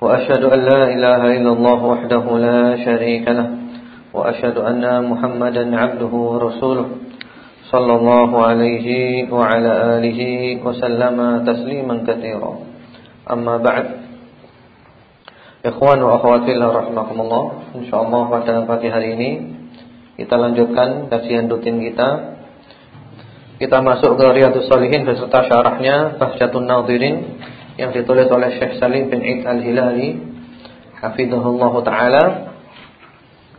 وأشهد أن لا إله إلا الله وحده لا شريك له وأشهد أن محمدا عبده ورسوله صلى الله عليه وعلى آله وسلم تسليما كثيرا أما بعد Ikhwan wa akhwati rahimakumullah. Insyaallah pada pagi hari ini kita lanjutkan kajian rutin kita. Kita masuk ke Riyadhus salihin beserta syarahnya Bahjatun Nadhirin yang ditulis oleh Syekh Salim bin Id al-Hilali Hafidhullah Ta'ala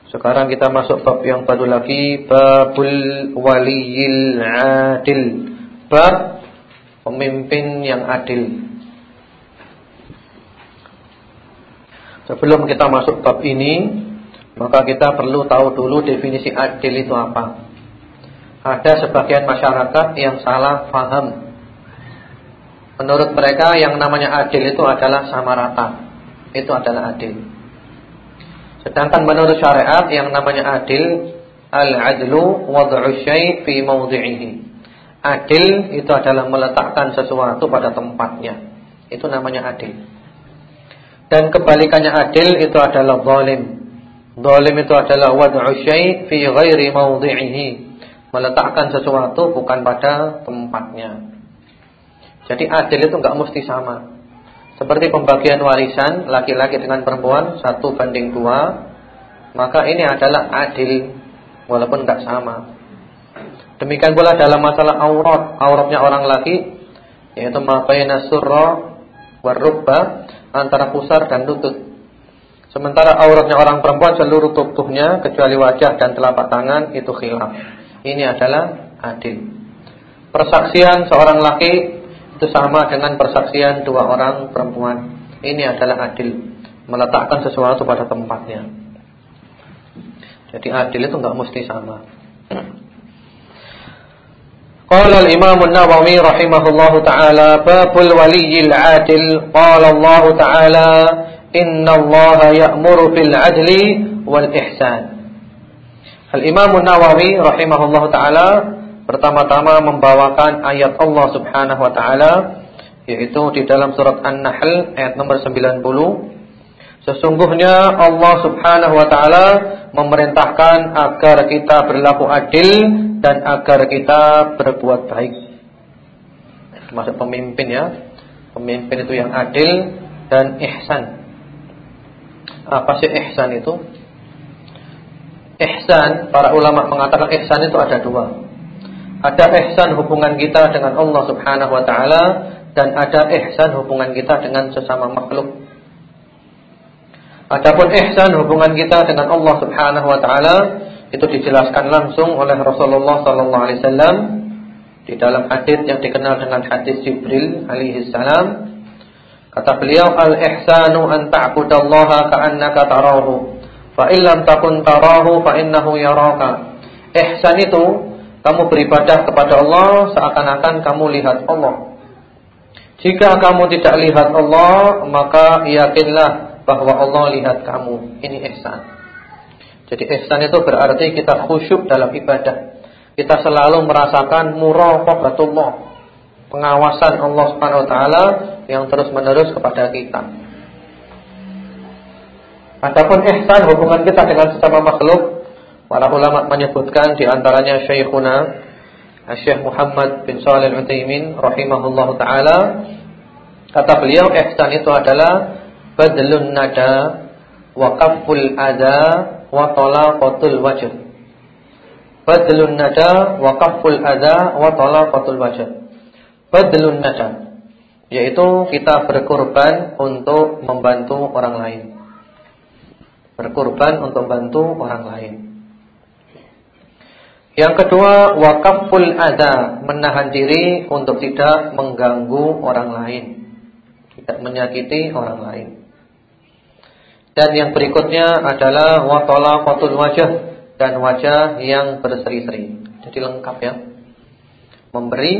Sekarang kita masuk bab yang baru lagi Babul waliyil adil Bab Pemimpin yang adil Sebelum kita masuk bab ini, maka kita perlu tahu dulu definisi adil itu apa. Ada sebagian masyarakat yang salah faham. Menurut mereka yang namanya adil itu adalah sama rata. Itu adalah adil. Sedangkan menurut syariat yang namanya adil al-adlu wad'u syai' fi mawdhi'ihi. Adil itu adalah meletakkan sesuatu pada tempatnya. Itu namanya adil. Dan kebalikannya adil itu adalah zalim. Zalim itu adalah wad'u syai' fi ghairi mawdhi'ihi. Meletakkan sesuatu bukan pada tempatnya. Jadi adil itu enggak mesti sama. Seperti pembagian warisan laki-laki dengan perempuan satu banding dua, maka ini adalah adil walaupun enggak sama. Demikian pula dalam masalah aurat, auratnya orang laki yaitu ma baina surra warubba antara pusar dan lutut. Sementara auratnya orang perempuan seluruh tubuhnya kecuali wajah dan telapak tangan itu khilaf. Ini adalah adil. Persaksian seorang laki itu sama dengan persaksian dua orang perempuan. Ini adalah adil, meletakkan sesuatu pada tempatnya. Jadi adil itu enggak mesti sama. Qala al-Imam an-Nawawi rahimahullahu taala babul waliyil adil qala Allah taala inna Allah ya'muru bil adli wal ihsan. Al-Imam an-Nawawi rahimahullahu taala pertama-tama membawakan ayat Allah Subhanahu wa taala yaitu di dalam surat An-Nahl ayat nomor 90 Sesungguhnya Allah Subhanahu wa taala memerintahkan agar kita berlaku adil dan agar kita berbuat baik. Termasuk pemimpin ya. Pemimpin itu yang adil dan ihsan. Apa sih ihsan itu? Ihsan, para ulama mengatakan ihsan itu ada dua. Ada ihsan hubungan kita dengan Allah Subhanahu wa taala dan ada ihsan hubungan kita dengan sesama makhluk. Adapun ihsan hubungan kita dengan Allah Subhanahu wa taala itu dijelaskan langsung oleh Rasulullah sallallahu alaihi wasallam di dalam hadis yang dikenal dengan hadis Jibril alaihi salam. Kata beliau al-ihsanu an ta'budallaha ka'annaka tarahu fa illam takun tarahu fa innahu yaraka. Ihsan itu kamu beribadah kepada Allah seakan-akan kamu lihat Allah. Jika kamu tidak lihat Allah, maka yakinlah bahwa Allah lihat kamu. Ini ihsan. Jadi ihsan itu berarti kita khusyuk dalam ibadah. Kita selalu merasakan muraqabatullah, pengawasan Allah Subhanahu wa taala yang terus-menerus kepada kita. Adapun ihsan hubungan kita dengan sesama makhluk, para ulama menyebutkan di antaranya Syekhuna Syekh Muhammad bin Shalih Al-Utsaimin rahimahullahu taala kata beliau ihsan itu adalah badlun nada wa kaful ada wa talaqatul wajh. Badlun nada wa kaful ada wa talaqatul wajh. Badlun nada yaitu kita berkorban untuk membantu orang lain. Berkorban untuk membantu orang lain. Yang kedua, wakaful ada, menahan diri untuk tidak mengganggu orang lain, tidak menyakiti orang lain. Dan yang berikutnya adalah watala qatul wajah dan wajah yang berseri-seri. Jadi lengkap ya. Memberi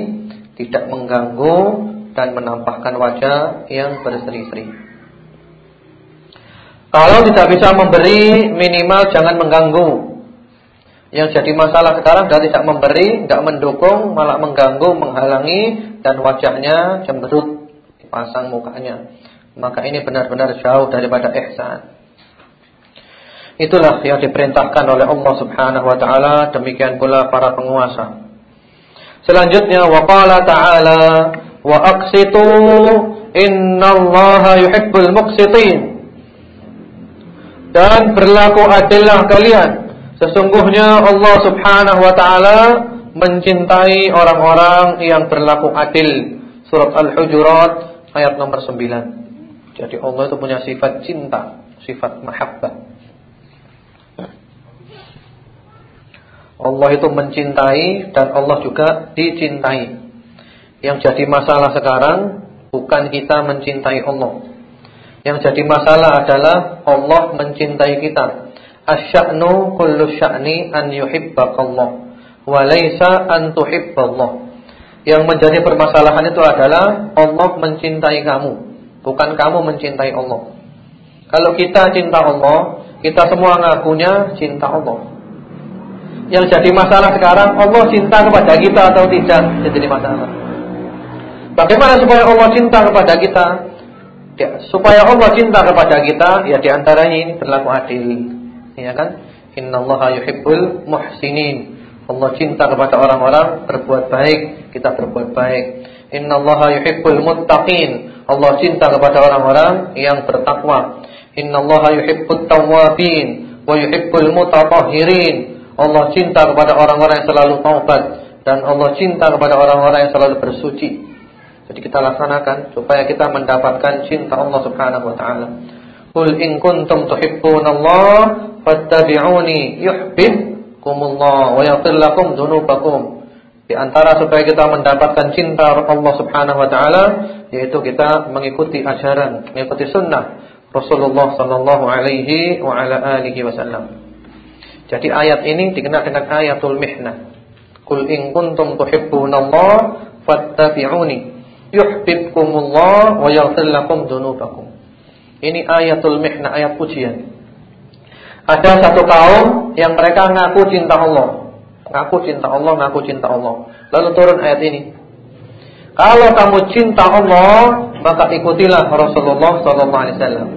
tidak mengganggu dan menampakkan wajah yang berseri-seri. Kalau tidak bisa memberi minimal jangan mengganggu. Yang jadi masalah sekarang adalah tidak memberi, tidak mendukung, malah mengganggu, menghalangi dan wajahnya cemberut dipasang mukanya. Maka ini benar-benar jauh daripada ihsan. Itulah yang diperintahkan oleh Allah Subhanahu wa taala, demikian pula para penguasa. Selanjutnya waqala ta'ala wa aqsitu innallaha yuhibbul muqsitin. Dan berlaku adillah kalian. Sesungguhnya Allah Subhanahu wa taala mencintai orang-orang yang berlaku adil. Surat Al-Hujurat ayat nomor 9. Jadi Allah itu punya sifat cinta, sifat mahabbah. Allah itu mencintai dan Allah juga dicintai. Yang jadi masalah sekarang bukan kita mencintai Allah. Yang jadi masalah adalah Allah mencintai kita. Asya'nu kullu sya'ni an yuhibbakallah wa laisa an tuhibballah. Yang menjadi permasalahan itu adalah Allah mencintai kamu, bukan kamu mencintai Allah. Kalau kita cinta Allah, kita semua ngakunya cinta Allah. Yang jadi masalah sekarang Allah cinta kepada kita atau tidak jadi masalah. Bagaimana supaya Allah cinta kepada kita? Ya, supaya Allah cinta kepada kita, ya di antaranya ini berlaku adil, ya kan? Innallaha yuhibbul muhsinin. Allah cinta kepada orang-orang berbuat baik, kita berbuat baik. Innallaha yuhibbul muttaqin. Allah cinta kepada orang-orang yang bertakwa. Innallaha yuhibbut tawwabin wa yuhibbul mutatahhirin. Allah cinta kepada orang-orang yang selalu taubat dan Allah cinta kepada orang-orang yang selalu bersuci. Jadi kita laksanakan supaya kita mendapatkan cinta Allah Subhanahu wa taala. Qul in kuntum tuhibbunallaha fattabi'uni yuhibbukumullah wa yaghfir lakum dzunubakum. Di antara supaya kita mendapatkan cinta Allah Subhanahu wa taala yaitu kita mengikuti ajaran, mengikuti sunnah Rasulullah sallallahu alaihi wa ala alihi wasallam. Jadi ayat ini dikenal dengan ayatul mihnah. Qul in kuntum tuhibbunallaha fattabi'uni yuhibbukumullah wa yaghfir lakum dzunubakum. Ini ayatul mihnah, ayat pujian. Ada satu kaum yang mereka ngaku cinta Allah. Ngaku cinta Allah, ngaku cinta Allah. Lalu turun ayat ini. Kalau kamu cinta Allah, maka ikutilah Rasulullah sallallahu alaihi wasallam.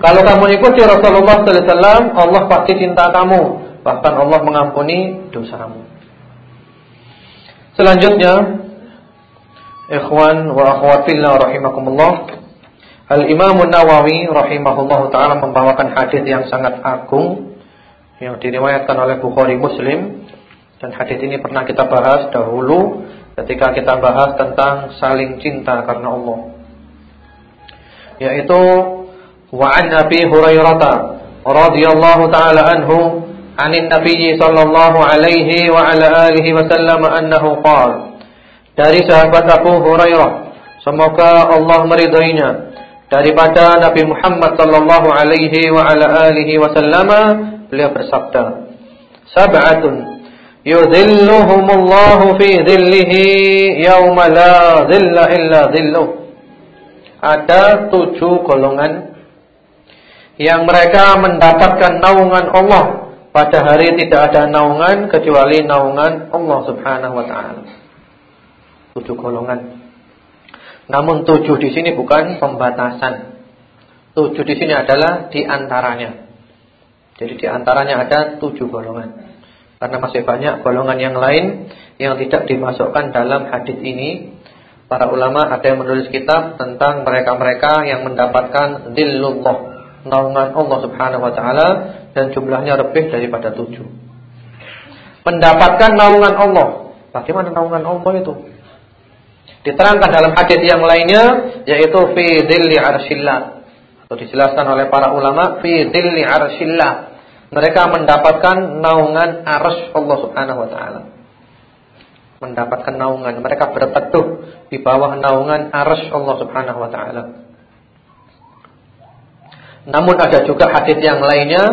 Kalau kamu ikuti Rasulullah sallallahu alaihi wasallam, Allah pasti cinta kamu, bahkan Allah mengampuni dosamu. Selanjutnya, ikhwan wa akhwat fillah rahimakumullah, Al-Imam Nawawi rahimahullahu taala membawakan hadis yang sangat agung yang diriwayatkan oleh Bukhari Muslim dan hadis ini pernah kita bahas dahulu ketika kita bahas tentang saling cinta karena Allah. Yaitu wa an Nabi Hurairah radhiyallahu taala anhu anin Nabi sallallahu alaihi wa ala alihi wasallam annahu qala dari sahabat Abu Hurairah semoga Allah meridainya daripada Nabi Muhammad sallallahu alaihi wa ala alihi wasallam beliau bersabda sab'atun yudhilluhumullahu fi dhillihi yauma la dhilla illa dhilluh ada tujuh golongan yang mereka mendapatkan naungan Allah pada hari tidak ada naungan kecuali naungan Allah Subhanahu wa taala. Tujuh golongan. Namun tujuh di sini bukan pembatasan. Tujuh di sini adalah di antaranya. Jadi di antaranya ada tujuh golongan. Karena masih banyak golongan yang lain yang tidak dimasukkan dalam hadis ini. Para ulama ada yang menulis kitab tentang mereka-mereka yang mendapatkan dillullah naungan Allah Subhanahu wa taala dan jumlahnya lebih daripada tujuh. Mendapatkan naungan Allah. Bagaimana naungan Allah itu? Diterangkan dalam hadis yang lainnya yaitu fi dhilli arsyillah. Atau dijelaskan oleh para ulama fi dhilli arsyillah. Mereka mendapatkan naungan arsy Allah Subhanahu wa taala. Mendapatkan naungan, mereka berteduh di bawah naungan arsy Allah Subhanahu wa taala. Namun ada juga hadis yang lainnya,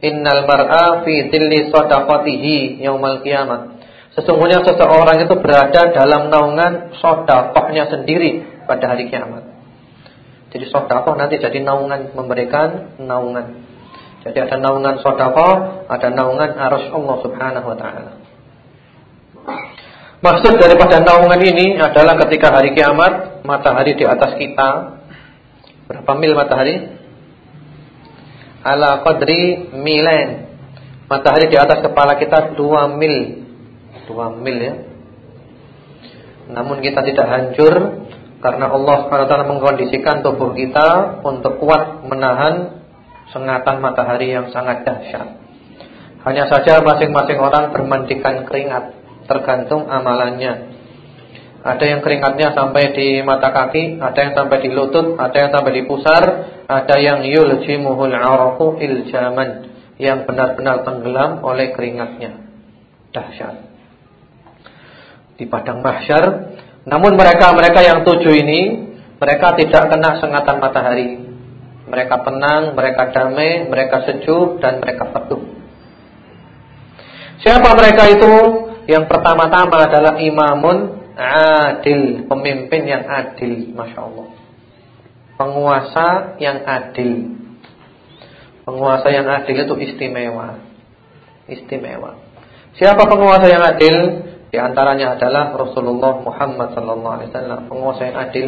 innal mar'a fi dhilli shadaqatihi yaumal qiyamah. Sesungguhnya seseorang itu berada dalam naungan sedekahnya sendiri pada hari kiamat. Jadi sedekah nanti jadi naungan memberikan naungan. Jadi ada naungan sedekah, ada naungan arus Allah Subhanahu wa taala. Maksud daripada naungan ini adalah ketika hari kiamat matahari di atas kita. Berapa mil matahari? Ala qadri milen. Matahari di atas kepala kita 2 mil. 2 mil ya. Namun kita tidak hancur karena Allah SWT mengkondisikan tubuh kita untuk kuat menahan sengatan matahari yang sangat dahsyat. Hanya saja masing-masing orang bermandikan keringat tergantung amalannya. Ada yang keringatnya sampai di mata kaki, ada yang sampai di lutut, ada yang sampai di pusar, ada yang yuljimuhul arafu iljaman, yang benar-benar tenggelam oleh keringatnya. Dahsyat. Di padang mahsyar, namun mereka-mereka yang tujuh ini, mereka tidak kena sengatan matahari. Mereka tenang, mereka damai, mereka sejuk dan mereka teduh. Siapa mereka itu? Yang pertama-tama adalah imamun adil, pemimpin yang adil, masya Allah. Penguasa yang adil. Penguasa yang adil itu istimewa. Istimewa. Siapa penguasa yang adil? Di antaranya adalah Rasulullah Muhammad sallallahu alaihi penguasa yang adil.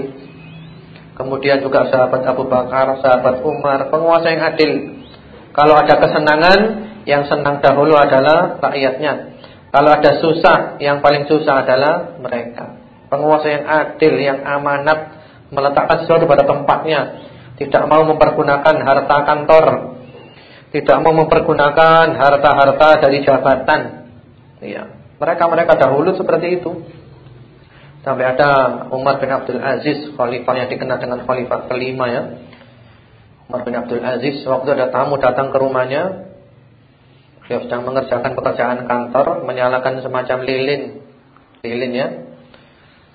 Kemudian juga sahabat Abu Bakar, sahabat Umar, penguasa yang adil. Kalau ada kesenangan, yang senang dahulu adalah rakyatnya. Kalau ada susah, yang paling susah adalah mereka. Penguasa yang adil, yang amanat, meletakkan sesuatu pada tempatnya. Tidak mau mempergunakan harta kantor. Tidak mau mempergunakan harta-harta dari jabatan. Iya. Mereka-mereka dahulu seperti itu. Sampai ada Umar bin Abdul Aziz, khalifah yang dikenal dengan khalifah kelima ya. Umar bin Abdul Aziz, waktu ada tamu datang ke rumahnya, Beliau sedang mengerjakan pekerjaan kantor, menyalakan semacam lilin. Lilin ya.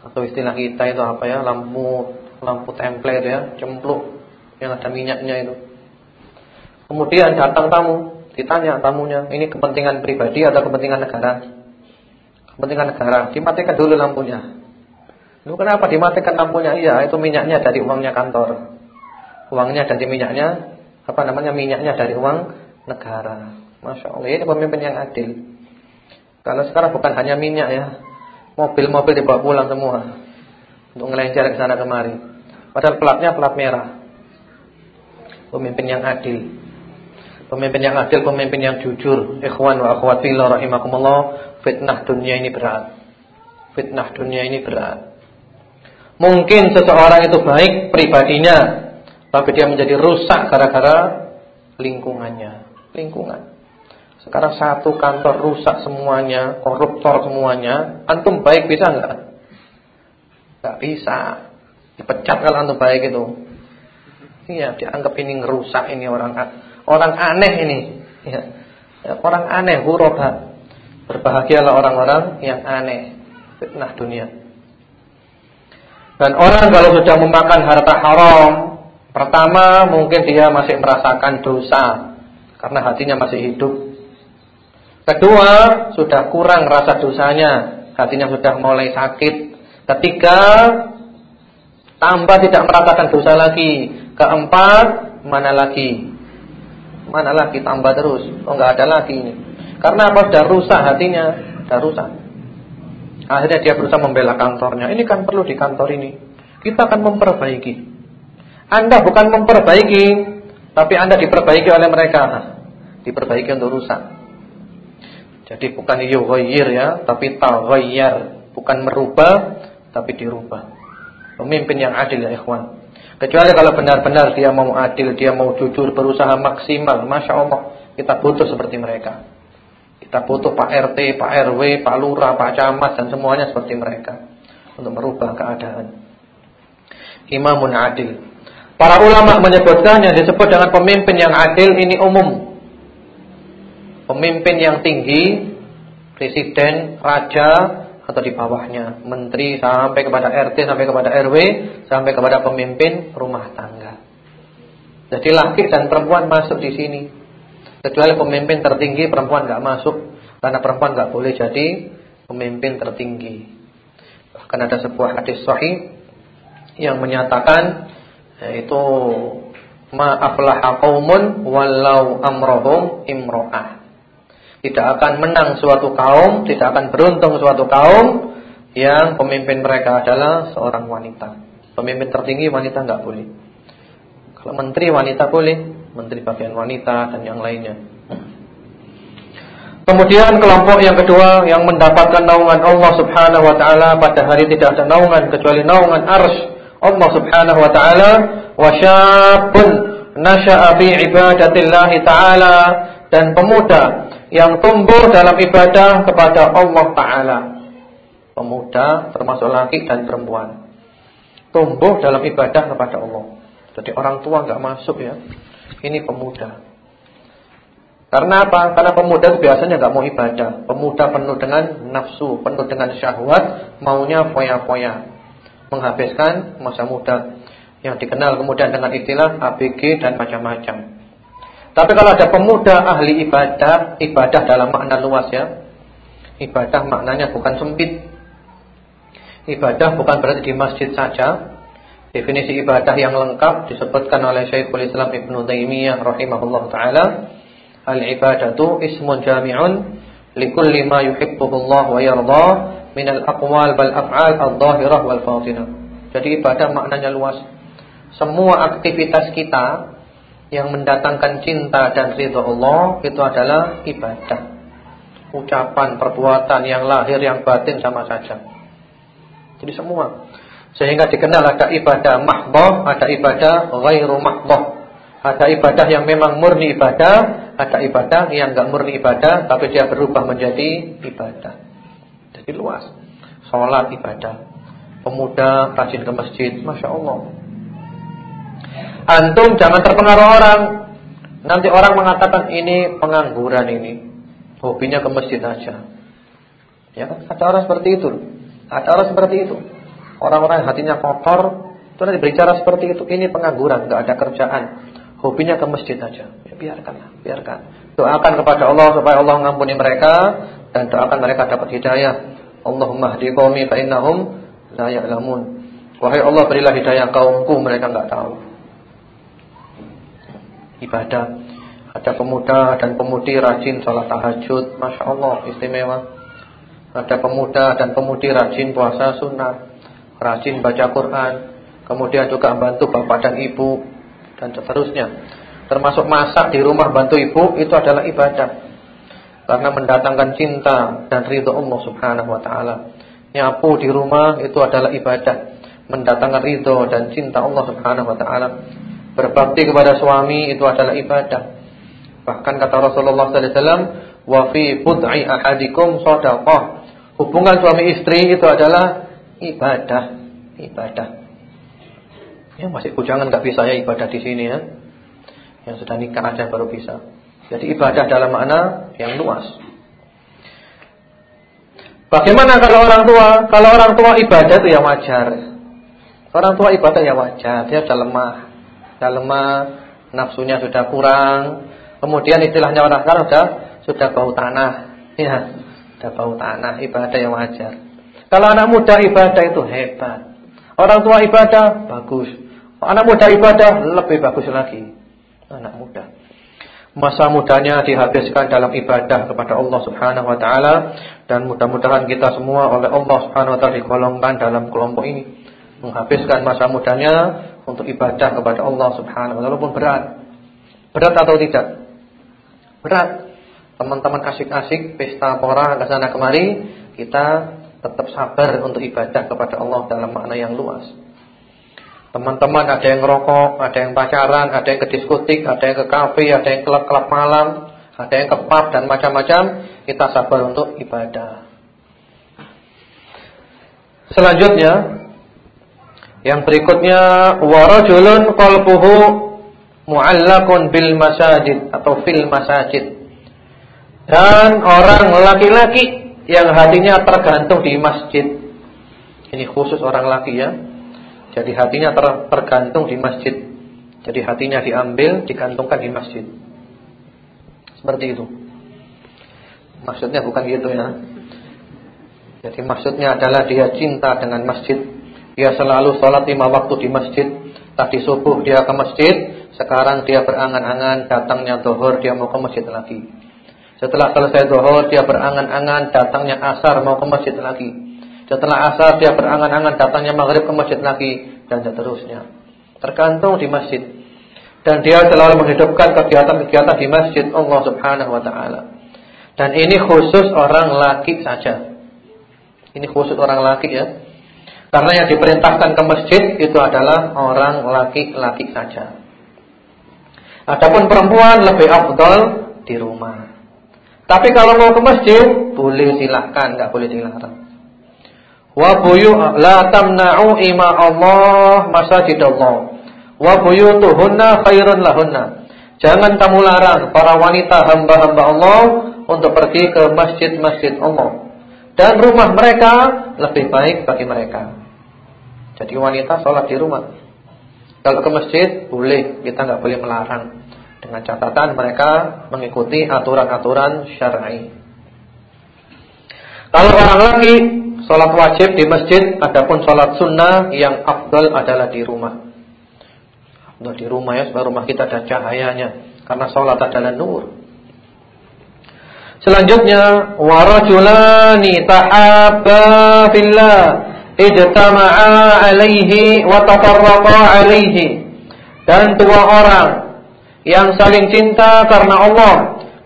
Atau istilah kita itu apa ya? Lampu lampu template ya, cempluk yang ada minyaknya itu. Kemudian datang tamu, ditanya tamunya, ini kepentingan pribadi atau kepentingan negara? Kepentingan negara, dimatikan dulu lampunya. Lu kenapa dimatikan lampunya? Iya, itu minyaknya dari uangnya kantor. Uangnya dari minyaknya, apa namanya? Minyaknya dari uang negara. Masya Allah ini pemimpin yang adil Kalau sekarang bukan hanya minyak ya Mobil-mobil dibawa pulang semua Untuk ngelencer ke sana kemari Padahal pelatnya pelat merah Pemimpin yang adil Pemimpin yang adil, pemimpin yang jujur Ikhwan wa akhwat fillah rahimakumullah Fitnah dunia ini berat Fitnah dunia ini berat Mungkin seseorang itu baik pribadinya Tapi dia menjadi rusak gara-gara lingkungannya Lingkungan sekarang satu kantor rusak semuanya, koruptor semuanya, antum baik bisa enggak? Enggak bisa. Dipecat kalau antum baik itu. Iya, dianggap ini ngerusak ini orang orang aneh ini. Ya. ya orang aneh, huroba. Berbahagialah orang-orang yang aneh. Fitnah dunia. Dan orang kalau sudah memakan harta haram, pertama mungkin dia masih merasakan dosa karena hatinya masih hidup. Kedua, sudah kurang rasa dosanya, hatinya sudah mulai sakit. Ketiga, tambah tidak merasakan dosa lagi. Keempat, mana lagi? Mana lagi tambah terus? Oh enggak ada lagi ini. Karena apa? Sudah rusak hatinya, sudah rusak. Akhirnya dia berusaha membela kantornya. Ini kan perlu di kantor ini. Kita akan memperbaiki. Anda bukan memperbaiki, tapi Anda diperbaiki oleh mereka. Diperbaiki untuk rusak. Jadi bukan yughayyir ya, tapi taghayyar, bukan merubah tapi dirubah. Pemimpin yang adil ya ikhwan. Kecuali kalau benar-benar dia mau adil, dia mau jujur, berusaha maksimal, Masya Allah, kita butuh seperti mereka. Kita butuh Pak RT, Pak RW, Pak Lurah, Pak Camat, dan semuanya seperti mereka. Untuk merubah keadaan. Imamun adil. Para ulama menyebutkan yang disebut dengan pemimpin yang adil ini umum pemimpin yang tinggi, presiden, raja atau di bawahnya, menteri sampai kepada RT sampai kepada RW sampai kepada pemimpin rumah tangga. Jadi laki dan perempuan masuk di sini. Kecuali pemimpin tertinggi perempuan nggak masuk karena perempuan nggak boleh jadi pemimpin tertinggi. Bahkan ada sebuah hadis sahih yang menyatakan yaitu ma aflaha qaumun walau amrohum imro'ah. Tidak akan menang suatu kaum, tidak akan beruntung suatu kaum yang pemimpin mereka adalah seorang wanita. Pemimpin tertinggi wanita nggak boleh. Kalau menteri wanita boleh, menteri bagian wanita dan yang lainnya. Kemudian kelompok yang kedua yang mendapatkan naungan Allah Subhanahu wa taala pada hari tidak ada naungan kecuali naungan arsy Allah Subhanahu wa taala wa syabun nasha'a fi ibadatillah taala dan pemuda yang tumbuh dalam ibadah kepada Allah taala. Pemuda termasuk laki dan perempuan. Tumbuh dalam ibadah kepada Allah. Jadi orang tua nggak masuk ya. Ini pemuda. Karena apa? Karena pemuda biasanya nggak mau ibadah. Pemuda penuh dengan nafsu, penuh dengan syahwat, maunya foya-foya. Menghabiskan masa muda yang dikenal kemudian dengan istilah ABG dan macam-macam. Tapi kalau ada pemuda ahli ibadah, ibadah dalam makna luas ya. Ibadah maknanya bukan sempit. Ibadah bukan berarti di masjid saja, Definisi ibadah yang lengkap disebutkan oleh Syekhul Islam Ibn Taimiyah rahimahullah taala. Al-ibadatu ismun jami'un likulli ma yuhibbuhu Allah wa yarda min al-aqwal wal af'al adh-dhahirah wal batinah. Jadi ibadah maknanya luas. Semua aktivitas kita yang mendatangkan cinta dan ridha Allah itu adalah ibadah. Ucapan, perbuatan yang lahir, yang batin sama saja. Jadi semua sehingga dikenal ada ibadah mahdoh, ada ibadah ghairu mahdoh. Ada ibadah yang memang murni ibadah, ada ibadah yang enggak murni ibadah tapi dia berubah menjadi ibadah. Jadi luas. Salat ibadah. Pemuda rajin ke masjid, Masya Allah. Antum jangan terpengaruh orang. Nanti orang mengatakan ini pengangguran ini. Hobinya ke masjid aja. Ya kan? Ada orang seperti itu. Ada orang seperti itu. Orang-orang yang hatinya kotor itu nanti berbicara seperti itu. Ini pengangguran, nggak ada kerjaan. Hobinya ke masjid aja. Ya, biarkanlah, biarkan. Doakan kepada Allah supaya Allah mengampuni mereka dan doakan mereka dapat hidayah. Allahumma hdi qaumi fa innahum la. Wahai Allah berilah hidayah kaumku mereka nggak tahu. Ibadah. Ada pemuda dan pemudi rajin sholat tahajud, masya Allah istimewa. Ada pemuda dan pemudi rajin puasa sunnah rajin baca Quran, kemudian juga bantu bapak dan ibu dan seterusnya. Termasuk masak di rumah bantu ibu itu adalah ibadah. Karena mendatangkan cinta dan ridho Allah Subhanahu wa taala. Nyapu di rumah itu adalah ibadah, mendatangkan ridho dan cinta Allah Subhanahu wa taala. Berbakti kepada suami itu adalah ibadah. Bahkan kata Rasulullah sallallahu alaihi wasallam, "Wa fi bud'i ahadikum shadaqah." Hubungan suami istri itu adalah ibadah, ibadah. Ya masih bujangan nggak bisa ya ibadah di sini ya. Yang sudah nikah aja baru bisa. Jadi ibadah dalam makna yang luas. Bagaimana kalau orang tua? Kalau orang tua ibadah itu ya wajar. Orang tua ibadah ya wajar, dia sudah lemah. Sudah lemah, nafsunya sudah kurang. Kemudian istilahnya orang sekarang sudah sudah bau tanah. Ya, sudah bau tanah, ibadah yang wajar. Kalau anak muda ibadah itu hebat. Orang tua ibadah bagus. Anak muda ibadah lebih bagus lagi. Anak muda. Masa mudanya dihabiskan dalam ibadah kepada Allah Subhanahu wa taala dan mudah-mudahan kita semua oleh Allah Subhanahu wa taala digolongkan dalam kelompok ini. Menghabiskan masa mudanya untuk ibadah kepada Allah Subhanahu wa taala walaupun berat. Berat atau tidak? Berat. Teman-teman asik-asik pesta pora ke sana kemari, kita tetap sabar untuk ibadah kepada Allah dalam makna yang luas. Teman-teman ada yang ngerokok, ada yang pacaran, ada yang ke diskotik, ada yang ke kafe, ada yang klub-klub malam, ada yang ke pub dan macam-macam, kita sabar untuk ibadah. Selanjutnya yang berikutnya warajulun qalbuhu mu'allaqun bil masajid atau fil masajid. Dan orang laki-laki yang hatinya tergantung di masjid. Ini khusus orang laki ya. Jadi hatinya ter tergantung di masjid. Jadi hatinya diambil, digantungkan di masjid. Seperti itu. Maksudnya bukan gitu ya. Jadi maksudnya adalah dia cinta dengan masjid. Dia selalu sholat lima waktu di masjid. Tadi subuh dia ke masjid. Sekarang dia berangan-angan datangnya zuhur dia mau ke masjid lagi. Setelah selesai zuhur dia berangan-angan datangnya asar mau ke masjid lagi. Setelah asar dia berangan-angan datangnya maghrib ke masjid lagi dan seterusnya. Tergantung di masjid. Dan dia selalu menghidupkan kegiatan-kegiatan di masjid Allah Subhanahu wa taala. Dan ini khusus orang laki saja. Ini khusus orang laki ya. Karena yang diperintahkan ke masjid itu adalah orang laki-laki saja. Adapun perempuan lebih afdal di rumah. Tapi kalau mau ke masjid boleh silahkan, nggak boleh dilarang. Wa buyu la tamna'u ima Allah masajidallah. Wa buyutuhunna khairun lahunna. Jangan kamu larang para wanita hamba-hamba Allah untuk pergi ke masjid-masjid Allah. Dan rumah mereka lebih baik bagi mereka. Jadi wanita sholat di rumah. Kalau ke masjid boleh, kita nggak boleh melarang. Dengan catatan mereka mengikuti aturan-aturan syar'i. Kalau orang lagi sholat wajib di masjid, adapun sholat sunnah yang afdal adalah di rumah. Afdal di rumah ya, supaya rumah kita ada cahayanya. Karena sholat adalah nur. Selanjutnya warajulani tahabba fillah ijtama'a alaihi wa tafarraqa alaihi. Dan dua orang yang saling cinta karena Allah,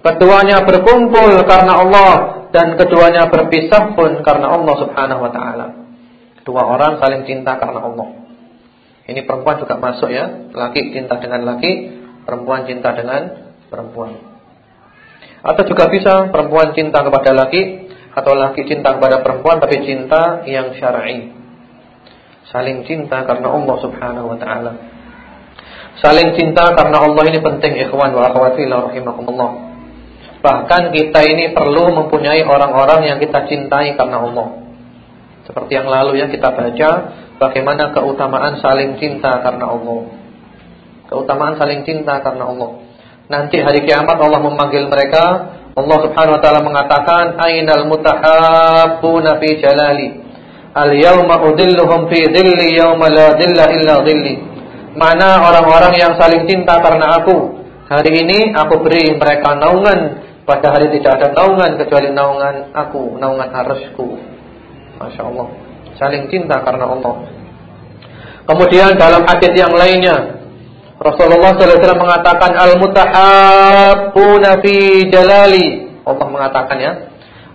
keduanya berkumpul karena Allah dan keduanya berpisah pun karena Allah Subhanahu wa taala. Dua orang saling cinta karena Allah. Ini perempuan juga masuk ya, laki cinta dengan laki, perempuan cinta dengan perempuan. Atau juga bisa perempuan cinta kepada laki atau laki cinta kepada perempuan tapi cinta yang syar'i. Saling cinta karena Allah Subhanahu wa taala. Saling cinta karena Allah ini penting ikhwan wa akhwati rahimakumullah. Bahkan kita ini perlu mempunyai orang-orang yang kita cintai karena Allah. Seperti yang lalu yang kita baca bagaimana keutamaan saling cinta karena Allah. Keutamaan saling cinta karena Allah. Nanti hari kiamat Allah memanggil mereka. Allah Subhanahu wa taala mengatakan, "Ainal mutahabbuna fi jalali? Al-yawma udilluhum fi dhilli yawma la dhilla illa dhilli." Mana orang-orang yang saling cinta karena aku? Hari ini aku beri mereka naungan pada hari tidak ada naungan kecuali naungan aku, naungan arusku. Masya Allah Saling cinta karena Allah Kemudian dalam hadis yang lainnya Rasulullah SAW mengatakan al-mutahabbuna fi jalali. Allah mengatakan ya.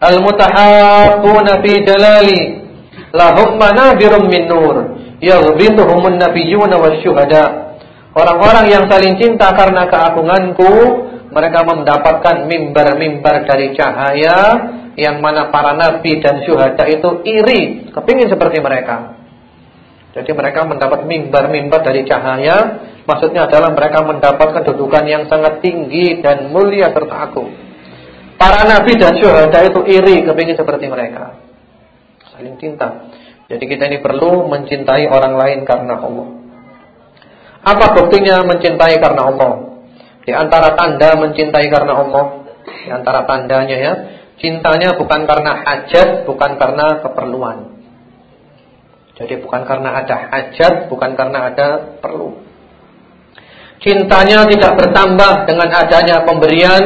Al-mutahabbuna fi jalali lahum manabirum min nur yaghbituhumun nabiyyuna wasyuhada. Orang-orang yang saling cinta karena keagunganku, mereka mendapatkan mimbar-mimbar dari cahaya yang mana para nabi dan syuhada itu iri, kepingin seperti mereka. Jadi mereka mendapat mimbar-mimbar dari cahaya Maksudnya adalah mereka mendapatkan kedudukan yang sangat tinggi dan mulia serta agung. Para nabi dan syuhada itu iri kepingin seperti mereka. Saling cinta. Jadi kita ini perlu mencintai orang lain karena Allah. Apa buktinya mencintai karena Allah? Di antara tanda mencintai karena Allah, di antara tandanya ya, cintanya bukan karena hajat, bukan karena keperluan. Jadi bukan karena ada hajat, bukan karena ada perlu. Cintanya tidak bertambah dengan adanya pemberian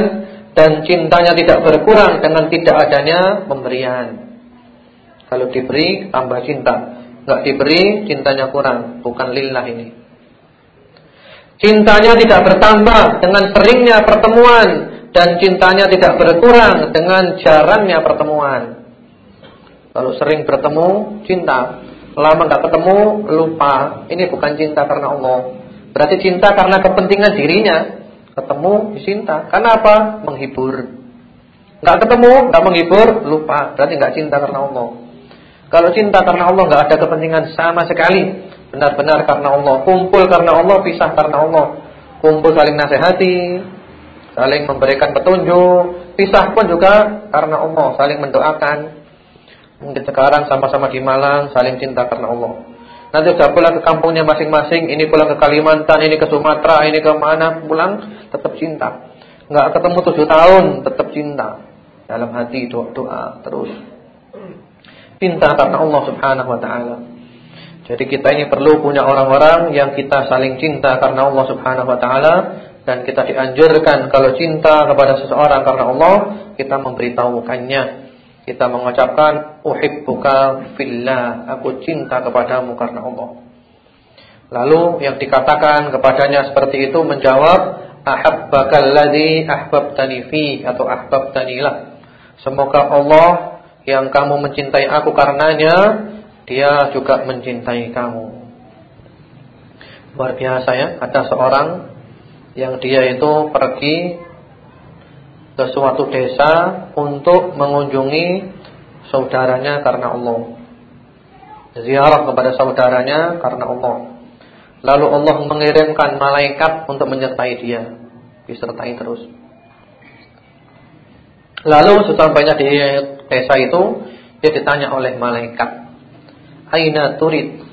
dan cintanya tidak berkurang dengan tidak adanya pemberian. Kalau diberi tambah cinta, enggak diberi cintanya kurang, bukan lillah ini. Cintanya tidak bertambah dengan seringnya pertemuan dan cintanya tidak berkurang dengan jarangnya pertemuan. Kalau sering bertemu cinta, lama enggak ketemu lupa. Ini bukan cinta karena Allah. Berarti cinta karena kepentingan dirinya. Ketemu cinta. Karena apa? Menghibur. Enggak ketemu, enggak menghibur, lupa. Berarti enggak cinta karena Allah. Kalau cinta karena Allah enggak ada kepentingan sama sekali. Benar-benar karena Allah. Kumpul karena Allah, pisah karena Allah. Kumpul saling nasihati, saling memberikan petunjuk. Pisah pun juga karena Allah, saling mendoakan. Mungkin sekarang sama-sama di Malang, saling cinta karena Allah. Nanti sudah pulang ke kampungnya masing-masing, ini pulang ke Kalimantan, ini ke Sumatera, ini ke mana, pulang tetap cinta. Enggak ketemu tujuh tahun, tetap cinta. Dalam hati doa-doa terus. Cinta karena Allah Subhanahu wa taala. Jadi kita ini perlu punya orang-orang yang kita saling cinta karena Allah Subhanahu wa taala dan kita dianjurkan kalau cinta kepada seseorang karena Allah, kita memberitahukannya kita mengucapkan uhibbuka fillah, aku cinta kepadamu karena Allah. Lalu yang dikatakan kepadanya seperti itu menjawab ahabbakalladzi ahbabtani fi atau ahbabtani lah. Semoga Allah yang kamu mencintai aku karenanya dia juga mencintai kamu. Luar biasa ya, ada seorang yang dia itu pergi ke suatu desa untuk mengunjungi saudaranya karena Allah. Ziarah kepada saudaranya karena Allah. Lalu Allah mengirimkan malaikat untuk menyertai dia, disertai terus. Lalu sesampainya di desa itu, dia ditanya oleh malaikat, "Aina turid?"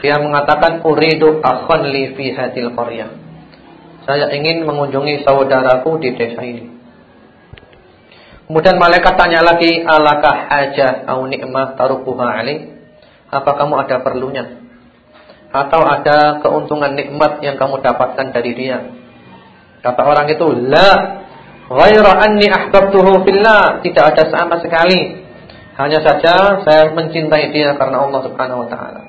Dia mengatakan, "Uridu akhan li fi hadil qaryah." Saya ingin mengunjungi saudaraku di desa ini. Kemudian malaikat tanya lagi, alakah hajah au nikmah tarukuha alaih? Apa kamu ada perlunya? Atau ada keuntungan nikmat yang kamu dapatkan dari dia? Kata orang itu, la ghaira anni ahbabtuhu fillah, tidak ada sama sekali. Hanya saja saya mencintai dia karena Allah Subhanahu wa taala.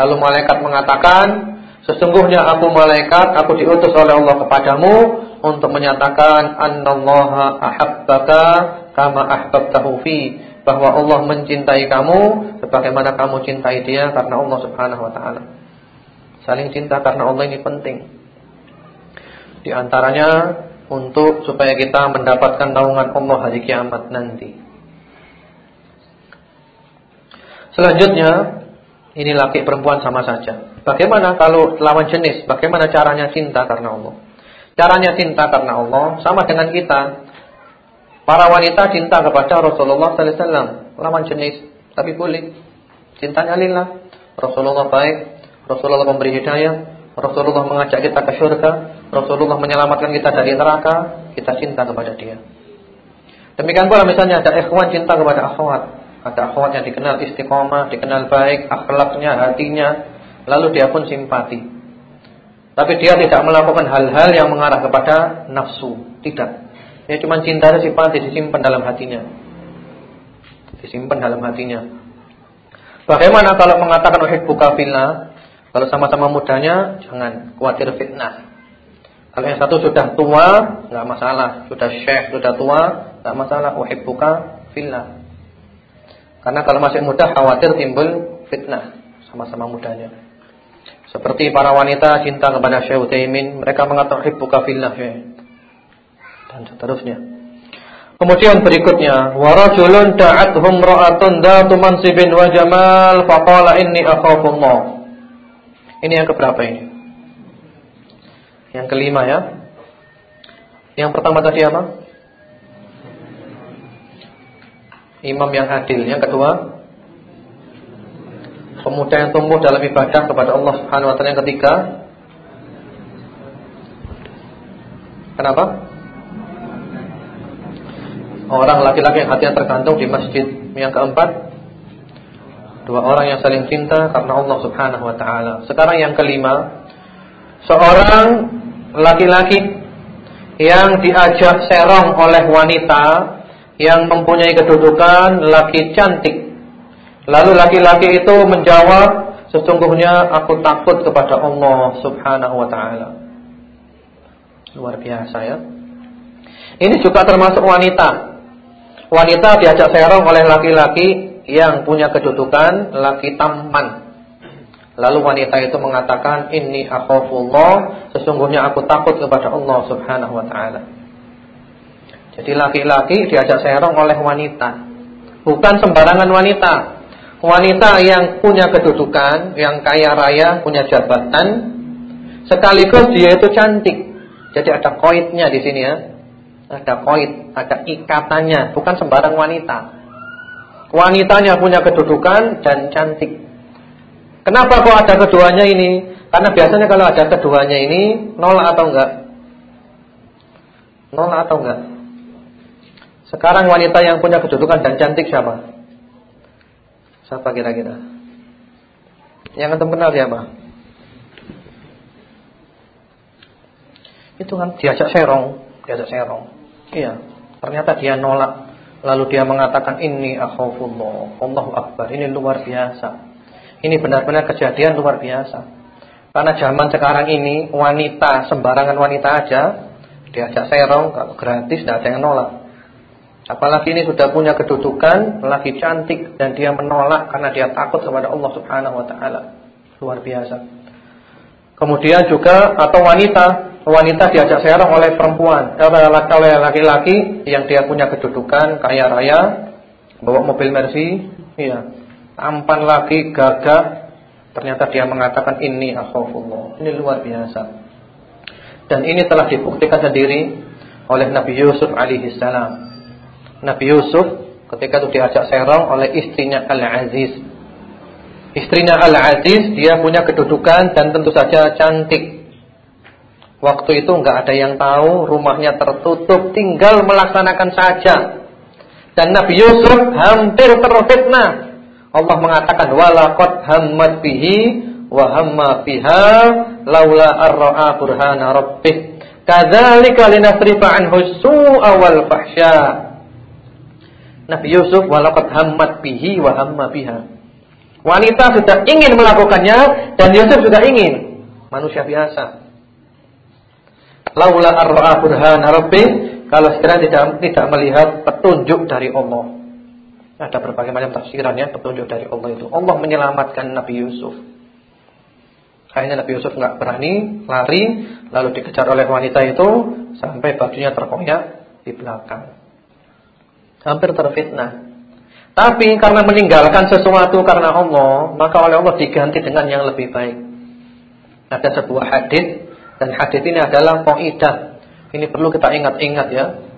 Lalu malaikat mengatakan, sesungguhnya aku malaikat, aku diutus oleh Allah kepadamu untuk menyatakan annallaha ahabbaka kama ahbabtahu fi bahwa Allah mencintai kamu sebagaimana kamu cintai dia karena Allah Subhanahu wa taala. Saling cinta karena Allah ini penting. Di antaranya untuk supaya kita mendapatkan naungan Allah hari kiamat nanti. Selanjutnya, ini laki perempuan sama saja. Bagaimana kalau lawan jenis? Bagaimana caranya cinta karena Allah? Caranya cinta karena Allah sama dengan kita. Para wanita cinta kepada Rasulullah sallallahu alaihi wasallam, lawan jenis, tapi boleh. Cintanya lillah. Rasulullah baik, Rasulullah memberi hidayah, Rasulullah mengajak kita ke surga, Rasulullah menyelamatkan kita dari neraka, kita cinta kepada dia. Demikian pula misalnya ada ikhwan cinta kepada akhwat. Ada akhwat yang dikenal istiqomah, dikenal baik, akhlaknya, hatinya, lalu dia pun simpati. Tapi dia tidak melakukan hal-hal yang mengarah kepada nafsu. Tidak. Dia cuma cinta dan simpati disimpan dalam hatinya. Disimpan dalam hatinya. Bagaimana kalau mengatakan buka fillah? Kalau sama-sama mudanya, jangan khawatir fitnah. Kalau yang satu sudah tua, enggak masalah. Sudah syekh, sudah tua, enggak masalah. buka fillah. Karena kalau masih muda khawatir timbul fitnah sama-sama mudanya. Seperti para wanita cinta kepada Syekh Utsaimin, mereka mengatakan hibbuka fillah ya. Dan seterusnya. Kemudian berikutnya, wa rajulun da'athum ra'atun datu mansibin wa jamal faqala inni akhafullah. Ini yang keberapa ini? Yang kelima ya. Yang pertama tadi apa? Imam yang adil. Yang kedua? pemuda yang tumbuh dalam ibadah kepada Allah Subhanahu wa taala yang ketiga. Kenapa? Orang laki-laki yang hatinya tergantung di masjid. Yang keempat, dua orang yang saling cinta karena Allah Subhanahu wa taala. Sekarang yang kelima, seorang laki-laki yang diajak serong oleh wanita yang mempunyai kedudukan laki cantik Lalu laki-laki itu menjawab, sesungguhnya aku takut kepada Allah Subhanahu wa taala. Luar biasa ya. Ini juga termasuk wanita. Wanita diajak serong oleh laki-laki yang punya kedudukan laki tampan. Lalu wanita itu mengatakan, "Inni akhafullah, sesungguhnya aku takut kepada Allah Subhanahu wa taala." Jadi laki-laki diajak serong oleh wanita. Bukan sembarangan wanita wanita yang punya kedudukan, yang kaya raya, punya jabatan, sekaligus dia itu cantik. Jadi ada koidnya di sini ya. Ada koid, ada ikatannya, bukan sembarang wanita. Wanitanya punya kedudukan dan cantik. Kenapa kok ada keduanya ini? Karena biasanya kalau ada keduanya ini nolak atau enggak? Nolak atau enggak? Sekarang wanita yang punya kedudukan dan cantik siapa? Siapa kira-kira? Yang antum kenal siapa? Itu kan diajak serong, diajak serong. Iya, ternyata dia nolak. Lalu dia mengatakan ini akhafullah, Allahu akbar. Ini luar biasa. Ini benar-benar kejadian luar biasa. Karena zaman sekarang ini wanita sembarangan wanita aja diajak serong kalau gratis tidak ada yang nolak. Apalagi ini sudah punya kedudukan, lagi cantik dan dia menolak karena dia takut kepada Allah Subhanahu wa taala. Luar biasa. Kemudian juga atau wanita, wanita diajak serong oleh perempuan, eh, oleh laki-laki yang dia punya kedudukan kaya raya, bawa mobil Mercy, iya. Tampan lagi, gagah, Ternyata dia mengatakan ini akhafullah. Ini luar biasa. Dan ini telah dibuktikan sendiri oleh Nabi Yusuf alaihi salam. Nabi Yusuf ketika itu diajak serong oleh istrinya Al-Aziz. Istrinya Al-Aziz dia punya kedudukan dan tentu saja cantik. Waktu itu enggak ada yang tahu, rumahnya tertutup, tinggal melaksanakan saja. Dan Nabi Yusuf hampir terfitnah Allah mengatakan walaqad hammat bihi wa hamma laula arra'a burhana rabbih. Kadzalika linasrifa anhu su'a wal fahsya. Nabi Yusuf walaqad hammat bihi wa hamma. Wanita sudah ingin melakukannya dan Yusuf juga ingin. Manusia biasa. Laula arra'a burhana rabbih kalau sekiranya tidak tidak melihat petunjuk dari Allah. Ada berbagai macam tafsiran ya petunjuk dari Allah itu. Allah menyelamatkan Nabi Yusuf. Akhirnya Nabi Yusuf nggak berani lari, lalu dikejar oleh wanita itu sampai bajunya terkoyak di belakang. Hampir terfitnah. Tapi karena meninggalkan sesuatu karena Allah, maka oleh Allah diganti dengan yang lebih baik. Ada sebuah hadis dan hadis ini adalah kaidah. Ini perlu kita ingat-ingat ya.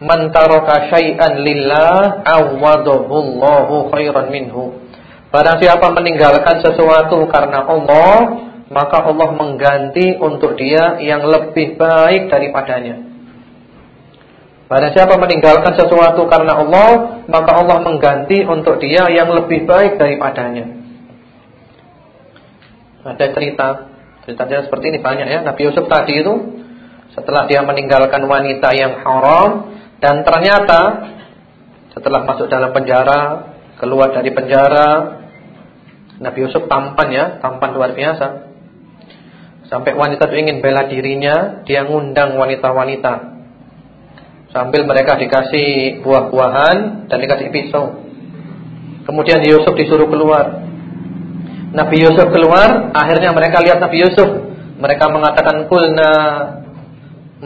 Man taraka syai'an lillah awadahu Allahu khairan minhu. Barang siapa meninggalkan sesuatu karena Allah, maka Allah mengganti untuk dia yang lebih baik daripadanya. Barang siapa meninggalkan sesuatu karena Allah, maka Allah mengganti untuk dia yang lebih baik daripadanya. Ada cerita, ceritanya seperti ini banyak ya. Nabi Yusuf tadi itu setelah dia meninggalkan wanita yang haram, dan ternyata setelah masuk dalam penjara, keluar dari penjara, Nabi Yusuf tampan ya, tampan luar biasa. Sampai wanita itu ingin bela dirinya, dia ngundang wanita-wanita. Sambil mereka dikasih buah-buahan dan dikasih pisau. Kemudian Yusuf disuruh keluar. Nabi Yusuf keluar, akhirnya mereka lihat Nabi Yusuf. Mereka mengatakan kulna